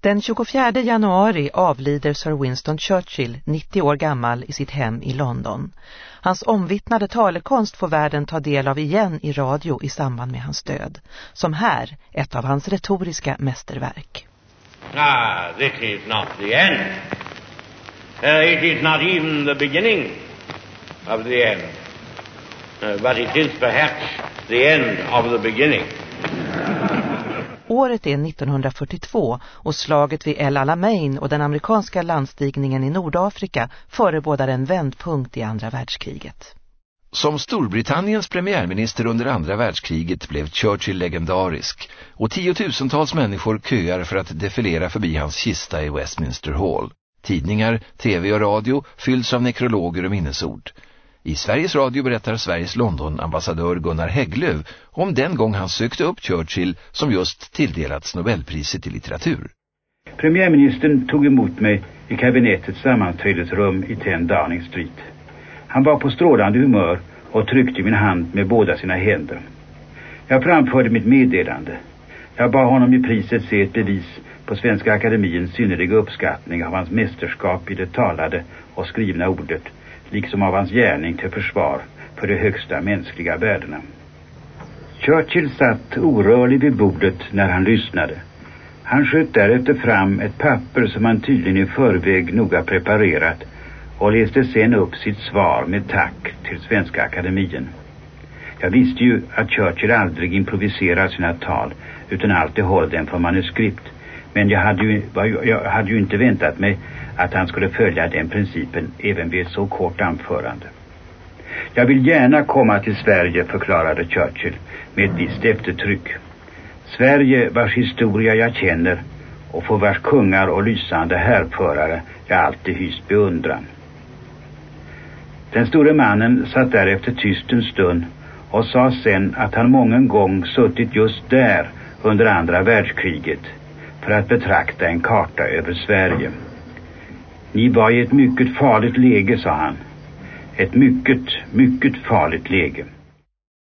Den 24 januari avlider Sir Winston Churchill, 90 år gammal, i sitt hem i London. Hans omvittnade talekonst får världen ta del av igen i radio i samband med hans död. Som här, ett av hans retoriska mästerverk. Ah, this is not the end. Uh, it is not even the beginning of the end. Uh, but it is perhaps the end of the beginning. Året är 1942 och slaget vid El Alamein och den amerikanska landstigningen i Nordafrika förebådar en vändpunkt i andra världskriget. Som Storbritanniens premiärminister under andra världskriget blev Churchill legendarisk och tiotusentals människor köar för att defilera förbi hans kista i Westminster Hall. Tidningar, tv och radio fylls av nekrologer och minnesord. I Sveriges Radio berättar Sveriges London-ambassadör Gunnar Hägglöv om den gång han sökte upp Churchill som just tilldelats Nobelpriset i litteratur. Premiärministern tog emot mig i kabinettets sammanträdesrum i 10 Downing Street. Han var på strålande humör och tryckte min hand med båda sina händer. Jag framförde mitt meddelande. Jag bad honom i priset se ett bevis på Svenska Akademiens synnerliga uppskattning av hans mästerskap i det talade och skrivna ordet liksom av hans gärning till försvar för de högsta mänskliga värdena. Churchill satt orörlig vid bordet när han lyssnade. Han sköt därefter fram ett papper som han tydligen i förväg noga preparerat och läste sen upp sitt svar med tack till Svenska Akademien. Jag visste ju att Churchill aldrig improviserar sina tal utan alltid håller dem från manuskript. Men jag hade, ju, jag hade ju inte väntat mig att han skulle följa den principen även vid ett så kort anförande. Jag vill gärna komma till Sverige, förklarade Churchill med ett visst eftertryck. Sverige vars historia jag känner och för vars kungar och lysande härförare jag alltid hyst beundran. Den store mannen satt därefter tyst en stund och sa sen att han mången gång suttit just där under andra världskriget för att betrakta en karta över Sverige. Ni var i ett mycket farligt läge, sa han. Ett mycket, mycket farligt läge.